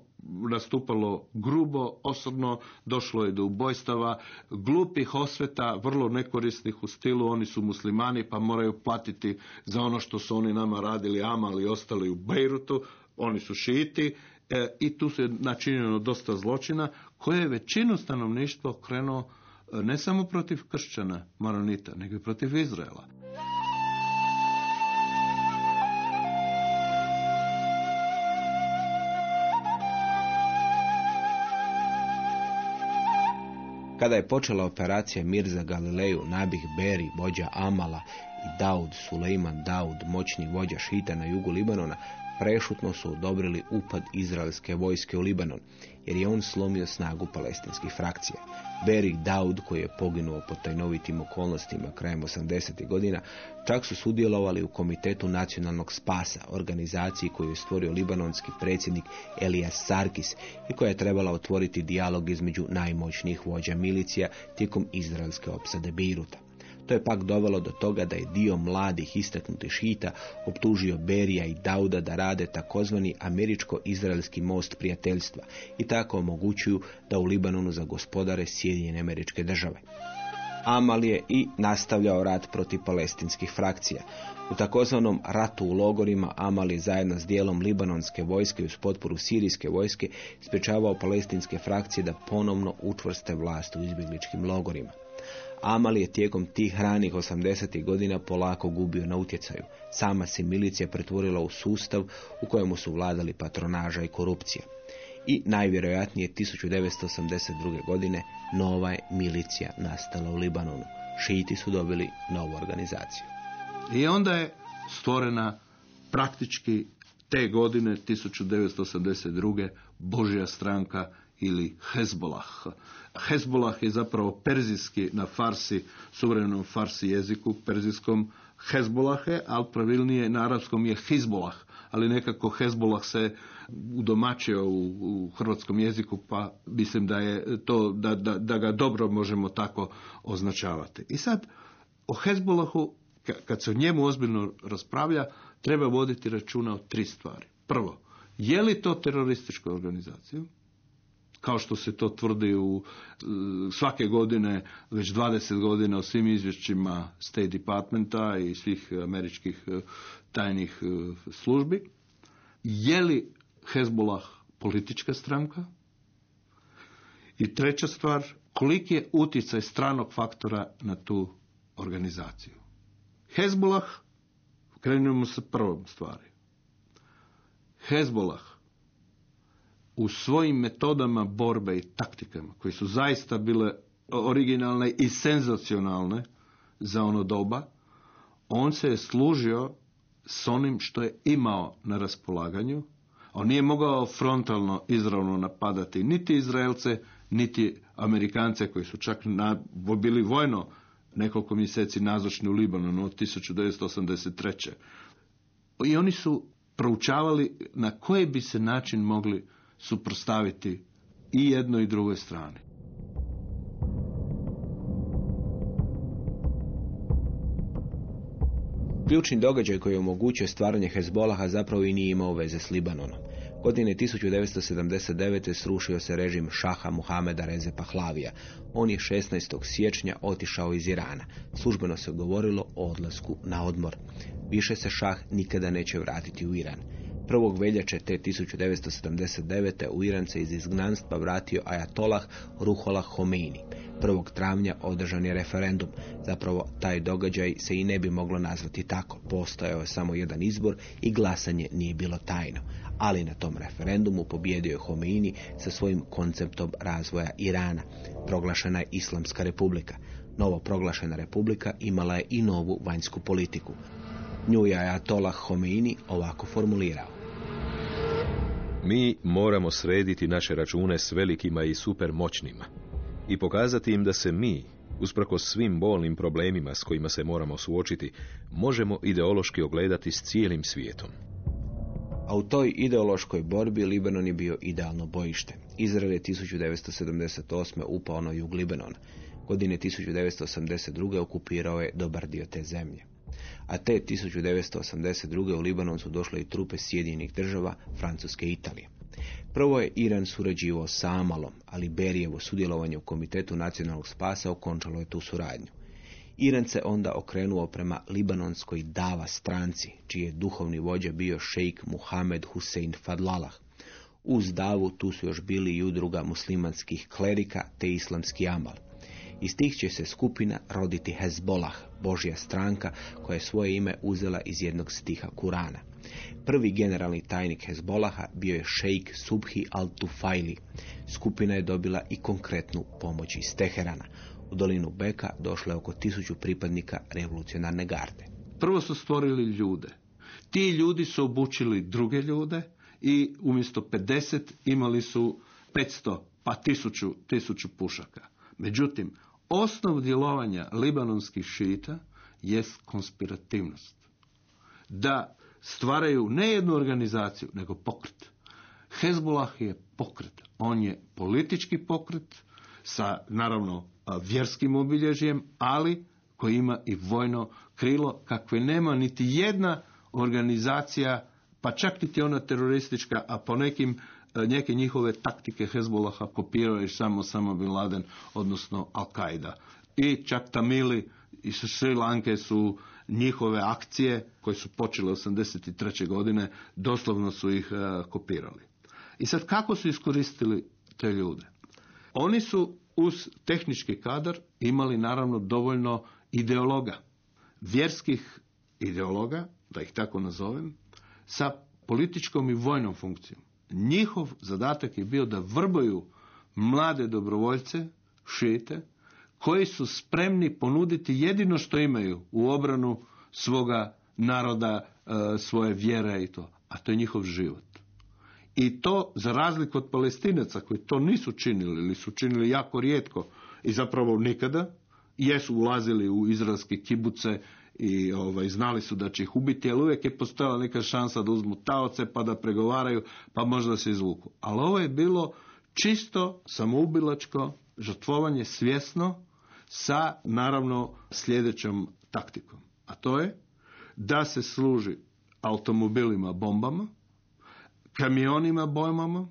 Speaker 3: nastupalo grubo, osobno, došlo je do ubojstava, glupih osveta, vrlo nekorisnih u stilu, oni su muslimani pa moraju platiti za ono što su oni nama radili, Amali ostali u Bejrutu, oni su šiti e, i tu se načinjeno dosta zločina koje je većinu stanovništva krenuo ne samo protiv kršćana maronita, nego i protiv Izraela.
Speaker 1: Kada je počela operacija Mir za Galileju, Nabih Beri, vođa Amala i Daud, Suleiman Daud, moćni vođa Šita na jugu Libanona, prešutno su odobrili upad izraelske vojske u Libanon, jer je on slomio snagu palestinskih frakcija. Berik Daud, koji je poginuo pod tajnovitim okolnostima krajem 80. godina, čak su sudjelovali u Komitetu nacionalnog spasa, organizaciji koju je stvorio libanonski predsjednik Elias Sarkis i koja je trebala otvoriti dijalog između najmoćnijih vođa milicija tijekom izraelske opsade Beiruta. To je pak dovelo do toga da je dio mladih istaknutih šita optužio Berija i Dauda da rade takozvani američko-izraelski most prijateljstva i tako omogućuju da u Libanonu za gospodare Sjedinjene američke države. Amal je i nastavljao rat protiv palestinskih frakcija. U takozvanom ratu u logorima Amal je zajedno s dijelom libanonske vojske uz potporu sirijske vojske sprečavao palestinske frakcije da ponovno učvrste vlast u izbjegličkim logorima. Amal je tijekom tih ranih 80. godina polako gubio na utjecaju. Sama se milicija pretvorila u sustav u kojemu su vladali patronaža i korupcija. I najvjerojatnije 1982. godine nova je milicija nastala u Libanonu. Šiti su dobili novu organizaciju.
Speaker 3: I onda je stvorena praktički te godine 1982. Božja stranka ili Hezbolah. Hezbolah je zapravo perzijski na farsi, suvremenom farsi jeziku, perzijskom Hezbolahe, ali pravilnije na arapskom je Hizbolah, ali nekako Hezbolah se udomačio u, u hrvatskom jeziku, pa mislim da je to, da, da, da ga dobro možemo tako označavati. I sad, o Hezbolahu, kad se o njemu ozbiljno raspravlja, treba voditi računa o tri stvari. Prvo, je li to teroristička organizacija? Kao što se to tvrdi u e, svake godine, već 20 godina u svim izvješćima State Departmenta i svih američkih e, tajnih e, službi. Je li Hezbollah politička stranka? I treća stvar, koliki je utjecaj stranog faktora na tu organizaciju? Hezbollah, krenemo sa prvom stvari. Hezbollah u svojim metodama borbe i taktikama, koje su zaista bile originalne i senzacionalne za ono doba, on se je služio s onim što je imao na raspolaganju. On nije mogao frontalno izravno napadati niti Izraelce, niti Amerikance koji su čak na, bili vojno nekoliko mjeseci nazočni u Libanonu od 1983. I oni su proučavali na koji bi se način mogli suprostaviti i jednoj i drugoj strani.
Speaker 1: Ključni događaj koji je omogućio stvaranje Hezbolaha zapravo i nije imao veze s Libanonom. Godine 1979. srušio se režim šaha Muhameda Reze Pahlavija. On je 16. siječnja otišao iz Irana. Službeno se govorilo o odlasku na odmor. Više se šah nikada neće vratiti u Iran. 1. veljače te 1979. u Iran se iz izgnanstva vratio Ajatolah Ruholah Homeini. 1. travnja održan je referendum. Zapravo taj događaj se i ne bi moglo nazvati tako. Postojao je samo jedan izbor i glasanje nije bilo tajno. Ali na tom referendumu pobjedio je Homeini sa svojim konceptom razvoja Irana. Proglašena je Islamska republika. Novo proglašena republika imala je i novu vanjsku politiku. Nju je Ajatolah Homeini ovako formulirao.
Speaker 2: Mi moramo srediti naše račune s velikima i supermoćnima i pokazati im da se mi, usprkos svim bolnim problemima s kojima se moramo suočiti, možemo ideološki ogledati s cijelim svijetom.
Speaker 1: A u toj ideološkoj borbi Libanon je bio idealno bojište. Izrael je 1978. upao na jug Libanona. Godine 1982. okupirao je dobar dio te zemlje a te 1982. u Libanon su došle i trupe Sjedinjenih država, Francuske i Italije. Prvo je Iran surađivao sa Amalom, ali Berijevo sudjelovanje u Komitetu nacionalnog spasa okončalo je tu suradnju. Iran se onda okrenuo prema libanonskoj dava stranci, čiji je duhovni vođa bio šejk Muhammed Hussein Fadlalah. Uz davu tu su još bili i udruga muslimanskih klerika te islamski amal. Iz tih će se skupina roditi Hezbolah, Božja stranka koja je svoje ime uzela iz jednog stiha Kurana. Prvi generalni tajnik Hezbolaha bio je šejk Subhi al-Tufajli. Skupina je dobila i konkretnu pomoć iz Teherana. U dolinu Beka došlo je oko tisuću pripadnika revolucionarne garde.
Speaker 3: Prvo su stvorili ljude. Ti ljudi su obučili druge ljude i umjesto 50 imali su 500 pa tisuću, tisuću pušaka. Međutim, Osnov djelovanja libanonskih šita jest konspirativnost. Da stvaraju ne jednu organizaciju, nego pokret. Hezbollah je pokret. On je politički pokret sa, naravno, vjerskim obilježjem, ali koji ima i vojno krilo, kakve nema niti jedna organizacija, pa čak niti ona teroristička, a po nekim neke njihove taktike Hezbolaha kopirao je samo samo Bin Laden, odnosno Al-Qaida. I čak Tamili iz Sri Lanke su njihove akcije koje su počele 83. godine, doslovno su ih e, kopirali. I sad kako su iskoristili te ljude? Oni su uz tehnički kadar imali naravno dovoljno ideologa, vjerskih ideologa, da ih tako nazovem, sa političkom i vojnom funkcijom njihov zadatak je bio da vrbuju mlade dobrovoljce, šite, koji su spremni ponuditi jedino što imaju u obranu svoga naroda, e, svoje vjere i to, a to je njihov život. I to, za razliku od palestinaca koji to nisu činili ili su činili jako rijetko i zapravo nikada, jesu ulazili u izraelske kibuce i ovaj, znali su da će ih ubiti, ali uvijek je postojala neka šansa da uzmu taoce pa da pregovaraju, pa možda se izvuku. Ali ovo je bilo čisto samoubilačko žrtvovanje svjesno sa naravno sljedećom taktikom. A to je da se služi automobilima bombama, kamionima bombama,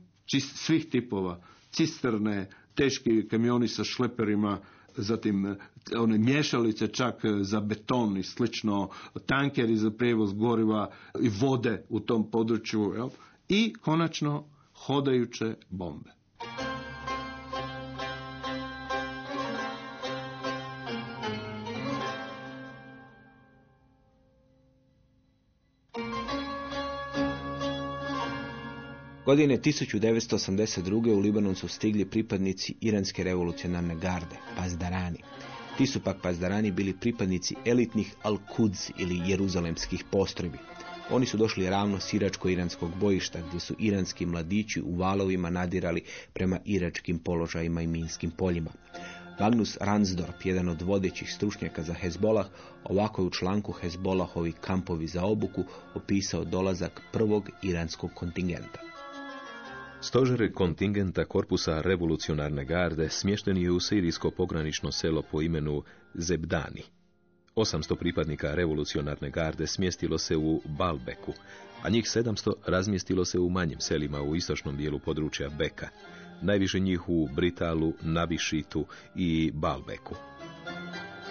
Speaker 3: svih tipova cisterne, teški kamioni sa šleperima, zatim e, one mješalice čak e, za beton i slično, tankeri za prijevoz goriva i vode u tom području jel? i konačno hodajuće bombe.
Speaker 1: Godine 1982. u Libanon su stigli pripadnici Iranske revolucionarne garde, pazdarani. Ti su pak pazdarani bili pripadnici elitnih Al-Quds ili jeruzalemskih postrojbi. Oni su došli ravno s iračko-iranskog bojišta gdje su iranski mladići u valovima nadirali prema iračkim položajima i minskim poljima. Magnus Ransdorp, jedan od vodećih stručnjaka za Hezbolah, ovako je u članku Hezbolahovi kampovi za obuku opisao dolazak prvog iranskog kontingenta.
Speaker 2: Stožer kontingenta korpusa revolucionarne garde smješten je u sirijsko pogranično selo po imenu Zebdani. 800 pripadnika revolucionarne garde smjestilo se u Balbeku, a njih 700 razmjestilo se u manjim selima u istočnom dijelu područja Beka, najviše njih u Britalu, Nabišitu i Balbeku.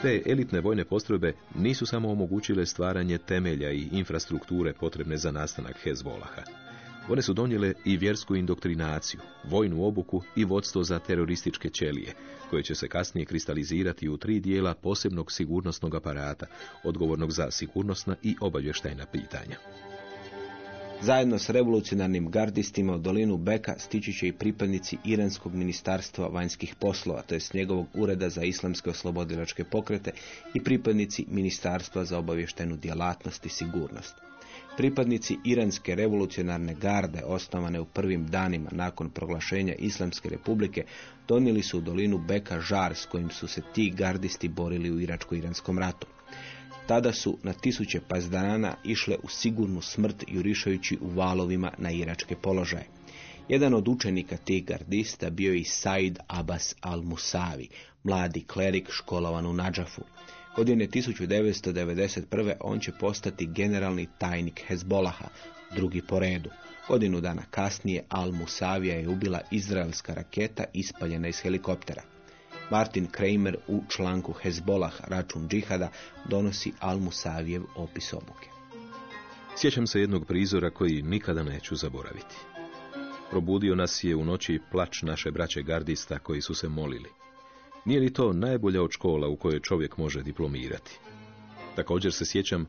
Speaker 2: Te elitne vojne postrojbe nisu samo omogućile stvaranje temelja i infrastrukture potrebne za nastanak Hezbolaha. One su donijele i vjersku indoktrinaciju, vojnu obuku i vodstvo za terorističke ćelije, koje će se kasnije kristalizirati u tri dijela posebnog sigurnosnog aparata, odgovornog za sigurnosna i obavještajna pitanja.
Speaker 1: Zajedno s revolucionarnim gardistima u dolinu Beka stići će i pripadnici Iranskog ministarstva vanjskih poslova, to jest njegovog ureda za islamske oslobodilačke pokrete i pripadnici Ministarstva za obavještajnu djelatnost i sigurnost. Pripadnici Iranske revolucionarne garde, osnovane u prvim danima nakon proglašenja Islamske republike, donijeli su u dolinu Beka žar s kojim su se ti gardisti borili u Iračko-Iranskom ratu. Tada su na tisuće pazdarana išle u sigurnu smrt jurišajući u valovima na iračke položaje. Jedan od učenika tih gardista bio je i Said Abbas al-Musavi, mladi klerik školovan u Nadžafu. Godine 1991. on će postati generalni tajnik Hezbolaha, drugi po redu. Godinu dana kasnije Al-Musavija je ubila izraelska raketa ispaljena iz helikoptera. Martin Kramer u članku Hezbolah račun džihada donosi Al-Musavijev opis obuke.
Speaker 2: Sjećam se jednog prizora koji nikada neću zaboraviti. Probudio nas je u noći plač naše braće gardista koji su se molili. Nije li to najbolja od škola u kojoj čovjek može diplomirati? Također se sjećam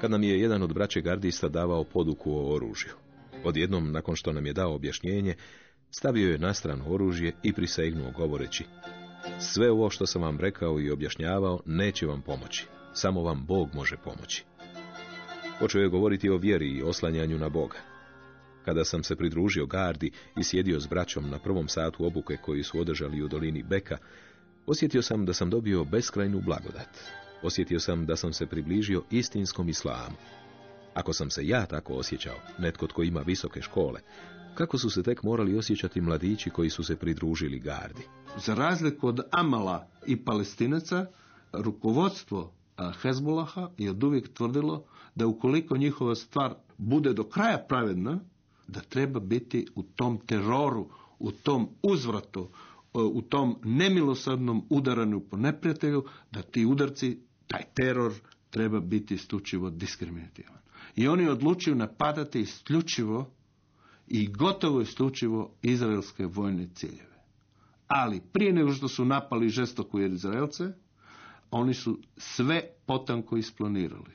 Speaker 2: kad nam je jedan od braće gardista davao poduku o oružju. Odjednom, nakon što nam je dao objašnjenje, stavio je na stranu oružje i prisegnuo govoreći Sve ovo što sam vam rekao i objašnjavao neće vam pomoći. Samo vam Bog može pomoći. Počeo je govoriti o vjeri i oslanjanju na Boga. Kada sam se pridružio gardi i sjedio s braćom na prvom satu obuke koji su održali u dolini Beka, Osjetio sam da sam dobio beskrajnu blagodat. Osjetio sam da sam se približio istinskom islamu. Ako sam se ja tako osjećao, netko tko ima visoke škole, kako su se tek morali osjećati mladići koji su se pridružili gardi?
Speaker 3: Za razliku od Amala i Palestinaca, rukovodstvo Hezbolaha je od uvijek tvrdilo da ukoliko njihova stvar bude do kraja pravedna, da treba biti u tom teroru, u tom uzvratu, u tom nemilosrdnom udaranju po neprijatelju, da ti udarci, taj teror treba biti isključivo diskriminativan. I oni odlučuju napadati isključivo i gotovo isključivo izraelske vojne ciljeve. Ali prije nego što su napali žestoko Izraelce, oni su sve potanko isplanirali.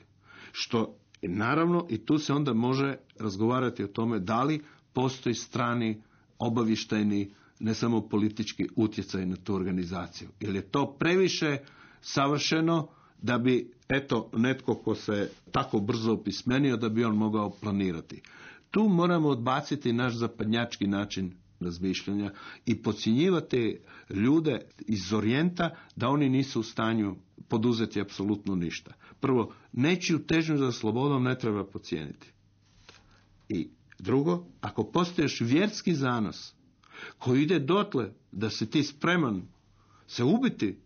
Speaker 3: Što naravno i tu se onda može razgovarati o tome da li postoji strani obavištajni ne samo politički utjecaj na tu organizaciju. Jer je to previše savršeno da bi, eto, netko ko se tako brzo opismenio da bi on mogao planirati. Tu moramo odbaciti naš zapadnjački način razmišljanja i podcjenjivati ljude iz orijenta da oni nisu u stanju poduzeti apsolutno ništa. Prvo, nečiju težnju za slobodom ne treba pocijeniti. I drugo, ako postoješ vjerski zanos, koji ide dotle da si ti spreman se ubiti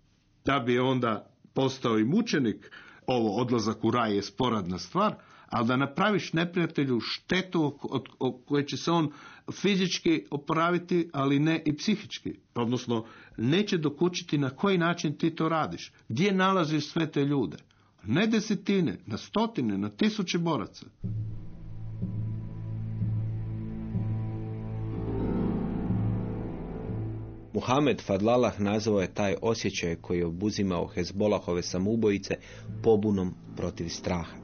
Speaker 3: da bi onda postao i mučenik, ovo odlazak u raj je sporadna stvar, ali da napraviš neprijatelju štetu od, koje će se on fizički opraviti, ali ne i psihički. Odnosno, neće dokučiti na koji način ti to radiš. Gdje nalaziš sve te ljude? Ne desetine, na stotine, na tisuće boraca.
Speaker 1: Muhamed Fadlalah nazvao je taj osjećaj koji je obuzimao Hezbolahove samoubojice pobunom protiv straha.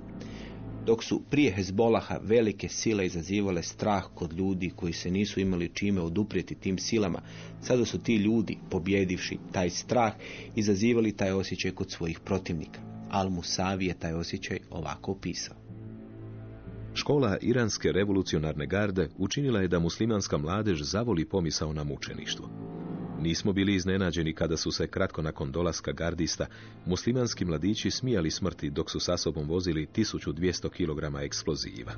Speaker 1: Dok su prije Hezbolaha velike sile izazivale strah kod ljudi koji se nisu imali čime oduprijeti tim silama, sada su ti ljudi, pobjedivši taj strah, izazivali taj osjećaj kod svojih protivnika. Al-Musavi je taj osjećaj ovako opisao.
Speaker 2: Škola Iranske revolucionarne garde učinila je da muslimanska mladež zavoli pomisao na mučeništvo. Nismo bili iznenađeni kada su se kratko nakon dolaska gardista muslimanski mladići smijali smrti dok su sa sobom vozili 1200 kg eksploziva.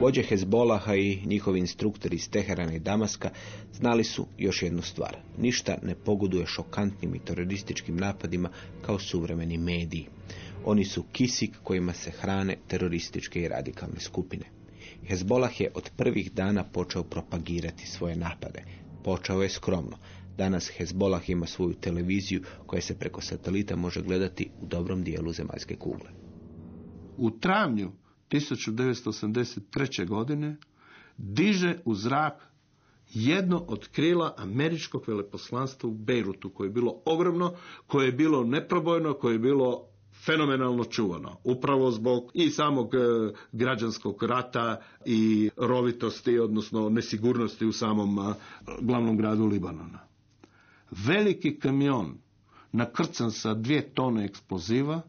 Speaker 1: Vođe Hezbolaha i njihovi instruktori iz Teherana i Damaska znali su još jednu stvar. Ništa ne pogoduje šokantnim i terorističkim napadima kao suvremeni mediji. Oni su kisik kojima se hrane terorističke i radikalne skupine. Hezbolah je od prvih dana počeo propagirati svoje napade. Počeo je skromno. Danas Hezbolah ima svoju televiziju koja se preko satelita može gledati u dobrom dijelu zemaljske kugle.
Speaker 3: U travnju 1983. godine diže u zrak jedno od krila američkog veleposlanstva u Beirutu, koje je bilo ogromno, koje je bilo neprobojno, koje je bilo fenomenalno čuvano. Upravo zbog i samog e, građanskog rata i rovitosti, odnosno nesigurnosti u samom e, glavnom gradu Libanona. Veliki kamion nakrcan sa dvije tone eksploziva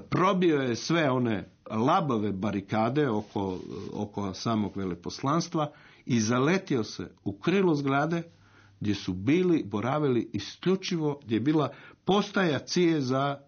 Speaker 3: probio je sve one labave barikade oko, oko samog veleposlanstva i zaletio se u krilo zgrade gdje su bili, boravili isključivo, gdje je bila postaja cije za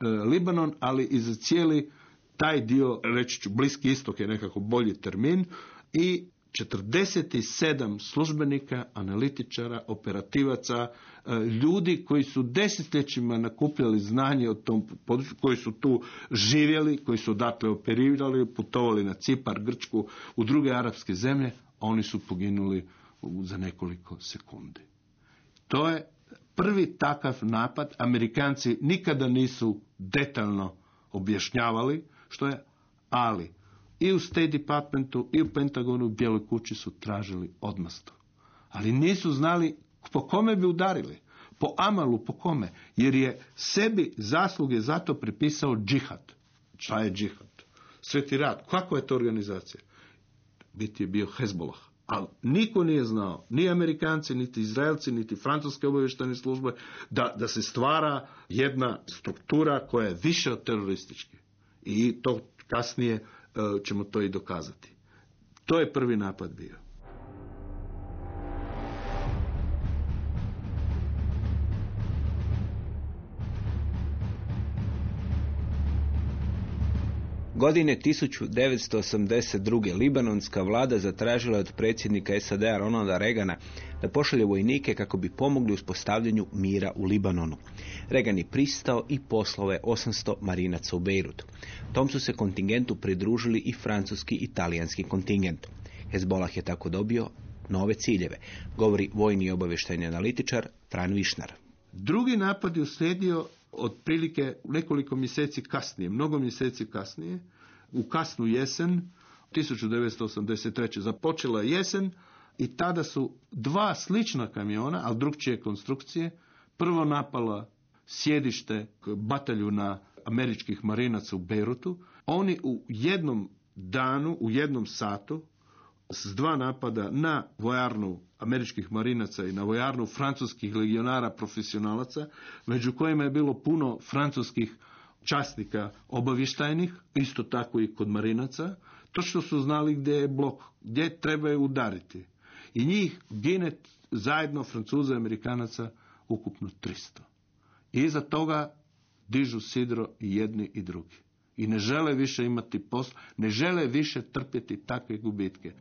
Speaker 3: Libanon, ali i za cijeli taj dio, reći ću, Bliski istok je nekako bolji termin, i 47 službenika, analitičara, operativaca, e, ljudi koji su desetljećima nakupljali znanje o tom području, koji su tu živjeli, koji su dakle operirali, putovali na Cipar, Grčku, u druge arapske zemlje, oni su poginuli za nekoliko sekundi. To je prvi takav napad. Amerikanci nikada nisu detaljno objašnjavali što je, ali i u State Departmentu i u Pentagonu u Bijeloj kući su tražili odmasto. Ali nisu znali po kome bi udarili. Po Amalu, po kome? Jer je sebi zasluge zato pripisao džihad. Šta je džihad? Sveti rad. Kakva je to organizacija? Biti je bio Hezbollah. Ali niko nije znao, ni Amerikanci, niti Izraelci, niti francuske obavještajne službe, da, da se stvara jedna struktura koja je više od terorističke. I to kasnije E, ćemo to i dokazati. To je prvi napad bio.
Speaker 1: Godine 1982. libanonska vlada zatražila od predsjednika SAD-a Ronalda Regana da pošalje vojnike kako bi pomogli uspostavljanju mira u Libanonu. Regan je pristao i poslao je 800 marinaca u Bejrut. Tom su se kontingentu pridružili i francuski i italijanski kontingent. Hezbolah je tako dobio nove ciljeve, govori vojni obavještajni analitičar Fran Višnar.
Speaker 3: Drugi napad je uslijedio otprilike nekoliko mjeseci kasnije, mnogo mjeseci kasnije, u kasnu jesen 1983. Započela je jesen i tada su dva slična kamiona, ali drugčije konstrukcije, prvo napala sjedište bataljuna američkih marinaca u Beirutu. Oni u jednom danu, u jednom satu, s dva napada na vojarnu američkih marinaca i na vojarnu francuskih legionara profesionalaca, među kojima je bilo puno francuskih časnika obavještajnih, isto tako i kod marinaca, to što su znali gdje je blok, gdje trebaju udariti. I njih gine zajedno Francuza i Amerikanaca ukupno 300. I iza toga dižu sidro i jedni i drugi. I ne žele više imati posla, ne žele više trpjeti takve gubitke.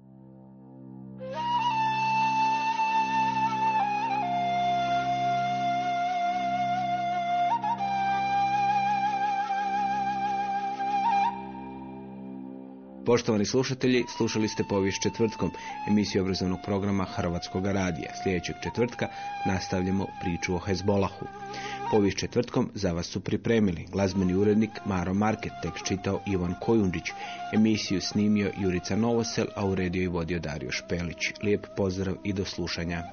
Speaker 1: Poštovani slušatelji, slušali ste povijest četvrtkom, emisiju obrazovnog programa Hrvatskog radija. Sljedećeg četvrtka nastavljamo priču o Hezbolahu. Povijest četvrtkom za vas su pripremili glazbeni urednik Maro Market, tekst čitao Ivan Kojundžić, emisiju snimio Jurica Novosel, a uredio i vodio Dario Špelić. Lijep pozdrav i do slušanja.